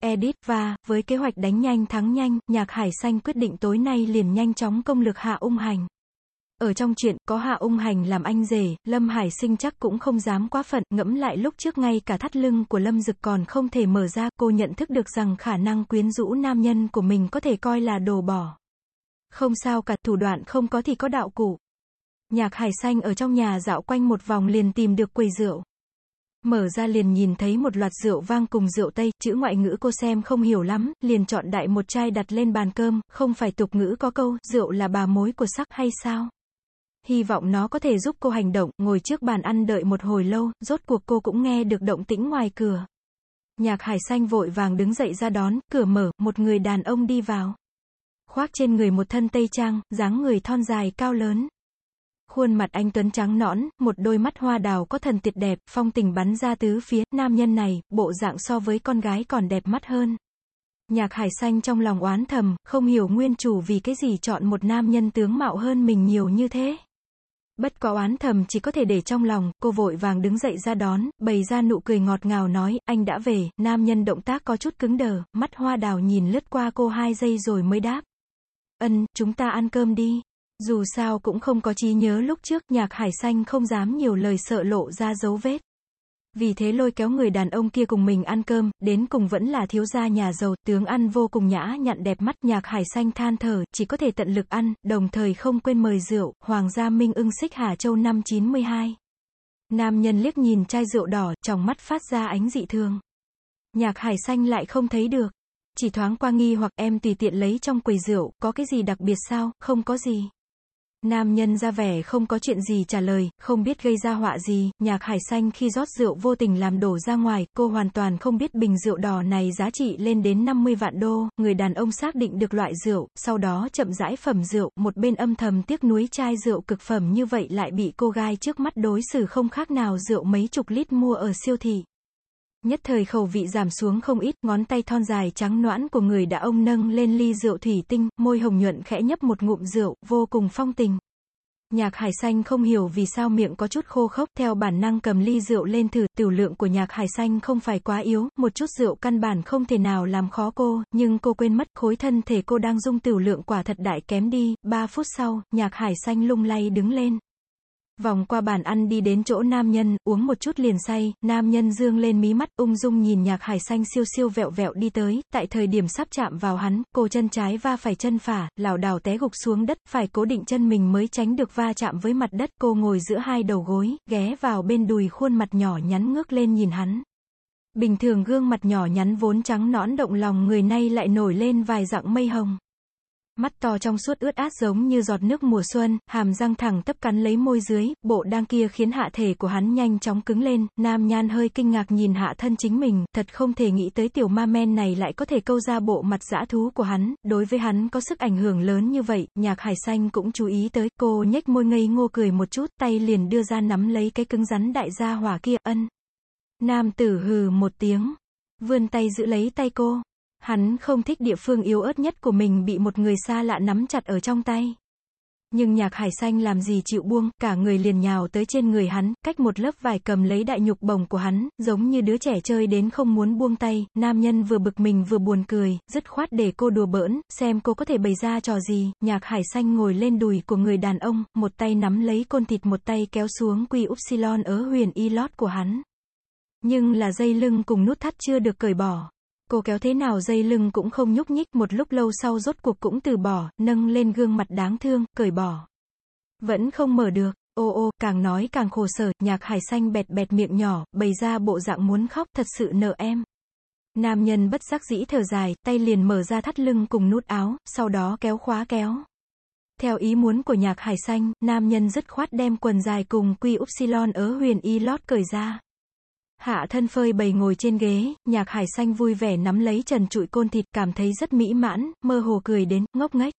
Edit và, với kế hoạch đánh nhanh thắng nhanh, nhạc hải xanh quyết định tối nay liền nhanh chóng công lược hạ ung hành. Ở trong chuyện, có hạ ung hành làm anh rể, Lâm Hải sinh chắc cũng không dám quá phận, ngẫm lại lúc trước ngay cả thắt lưng của Lâm Dực còn không thể mở ra, cô nhận thức được rằng khả năng quyến rũ nam nhân của mình có thể coi là đồ bỏ. Không sao cả, thủ đoạn không có thì có đạo cụ. Nhạc hải xanh ở trong nhà dạo quanh một vòng liền tìm được quầy rượu. Mở ra liền nhìn thấy một loạt rượu vang cùng rượu Tây, chữ ngoại ngữ cô xem không hiểu lắm, liền chọn đại một chai đặt lên bàn cơm, không phải tục ngữ có câu, rượu là bà mối của sắc hay sao? Hy vọng nó có thể giúp cô hành động, ngồi trước bàn ăn đợi một hồi lâu, rốt cuộc cô cũng nghe được động tĩnh ngoài cửa. Nhạc hải xanh vội vàng đứng dậy ra đón, cửa mở, một người đàn ông đi vào. Khoác trên người một thân tây trang, dáng người thon dài cao lớn. Khuôn mặt anh Tuấn trắng nõn, một đôi mắt hoa đào có thần tiệt đẹp, phong tình bắn ra tứ phía, nam nhân này, bộ dạng so với con gái còn đẹp mắt hơn. Nhạc hải xanh trong lòng oán thầm, không hiểu nguyên chủ vì cái gì chọn một nam nhân tướng mạo hơn mình nhiều như thế. Bất có oán thầm chỉ có thể để trong lòng, cô vội vàng đứng dậy ra đón, bày ra nụ cười ngọt ngào nói, anh đã về, nam nhân động tác có chút cứng đờ, mắt hoa đào nhìn lướt qua cô hai giây rồi mới đáp. Ân, chúng ta ăn cơm đi. Dù sao cũng không có trí nhớ lúc trước, nhạc hải xanh không dám nhiều lời sợ lộ ra dấu vết. Vì thế lôi kéo người đàn ông kia cùng mình ăn cơm, đến cùng vẫn là thiếu gia nhà giàu, tướng ăn vô cùng nhã nhặn đẹp mắt, nhạc hải xanh than thở, chỉ có thể tận lực ăn, đồng thời không quên mời rượu, Hoàng gia Minh ưng xích Hà Châu năm 92. Nam nhân liếc nhìn chai rượu đỏ, trong mắt phát ra ánh dị thường. Nhạc hải xanh lại không thấy được. Chỉ thoáng qua nghi hoặc em tùy tiện lấy trong quầy rượu, có cái gì đặc biệt sao, không có gì. Nam nhân ra vẻ không có chuyện gì trả lời, không biết gây ra họa gì, nhạc hải xanh khi rót rượu vô tình làm đổ ra ngoài, cô hoàn toàn không biết bình rượu đỏ này giá trị lên đến 50 vạn đô, người đàn ông xác định được loại rượu, sau đó chậm rãi phẩm rượu, một bên âm thầm tiếc nuối chai rượu cực phẩm như vậy lại bị cô gai trước mắt đối xử không khác nào rượu mấy chục lít mua ở siêu thị. Nhất thời khẩu vị giảm xuống không ít, ngón tay thon dài trắng noãn của người đã ông nâng lên ly rượu thủy tinh, môi hồng nhuận khẽ nhấp một ngụm rượu, vô cùng phong tình. Nhạc hải xanh không hiểu vì sao miệng có chút khô khốc, theo bản năng cầm ly rượu lên thử, tiểu lượng của nhạc hải xanh không phải quá yếu, một chút rượu căn bản không thể nào làm khó cô, nhưng cô quên mất, khối thân thể cô đang dung tiểu lượng quả thật đại kém đi, ba phút sau, nhạc hải xanh lung lay đứng lên. Vòng qua bàn ăn đi đến chỗ nam nhân, uống một chút liền say, nam nhân dương lên mí mắt, ung dung nhìn nhạc hải xanh siêu siêu vẹo vẹo đi tới, tại thời điểm sắp chạm vào hắn, cô chân trái va phải chân phả, lảo đảo té gục xuống đất, phải cố định chân mình mới tránh được va chạm với mặt đất, cô ngồi giữa hai đầu gối, ghé vào bên đùi khuôn mặt nhỏ nhắn ngước lên nhìn hắn. Bình thường gương mặt nhỏ nhắn vốn trắng nõn động lòng người nay lại nổi lên vài dạng mây hồng mắt to trong suốt ướt át giống như giọt nước mùa xuân, hàm răng thẳng tấp cắn lấy môi dưới, bộ đang kia khiến hạ thể của hắn nhanh chóng cứng lên, nam nhan hơi kinh ngạc nhìn hạ thân chính mình, thật không thể nghĩ tới tiểu ma men này lại có thể câu ra bộ mặt dã thú của hắn, đối với hắn có sức ảnh hưởng lớn như vậy, nhạc hải xanh cũng chú ý tới, cô nhếch môi ngây ngô cười một chút, tay liền đưa ra nắm lấy cái cứng rắn đại gia hỏa kia, ân. Nam tử hừ một tiếng, vươn tay giữ lấy tay cô. Hắn không thích địa phương yếu ớt nhất của mình bị một người xa lạ nắm chặt ở trong tay. Nhưng nhạc hải xanh làm gì chịu buông, cả người liền nhào tới trên người hắn, cách một lớp vải cầm lấy đại nhục bồng của hắn, giống như đứa trẻ chơi đến không muốn buông tay, nam nhân vừa bực mình vừa buồn cười, dứt khoát để cô đùa bỡn, xem cô có thể bày ra trò gì, nhạc hải xanh ngồi lên đùi của người đàn ông, một tay nắm lấy côn thịt một tay kéo xuống quy upsilon ở huyền y lót của hắn. Nhưng là dây lưng cùng nút thắt chưa được cởi bỏ. Cô kéo thế nào dây lưng cũng không nhúc nhích, một lúc lâu sau rốt cuộc cũng từ bỏ, nâng lên gương mặt đáng thương, cởi bỏ. Vẫn không mở được, ô ô, càng nói càng khổ sở, nhạc hải xanh bẹt bẹt miệng nhỏ, bày ra bộ dạng muốn khóc, thật sự nợ em. Nam nhân bất giác dĩ thở dài, tay liền mở ra thắt lưng cùng nút áo, sau đó kéo khóa kéo. Theo ý muốn của nhạc hải xanh, nam nhân dứt khoát đem quần dài cùng quy upsilon ở huyền y lót cởi ra. Hạ thân phơi bầy ngồi trên ghế, nhạc hải xanh vui vẻ nắm lấy trần trụi côn thịt, cảm thấy rất mỹ mãn, mơ hồ cười đến, ngốc nghếch.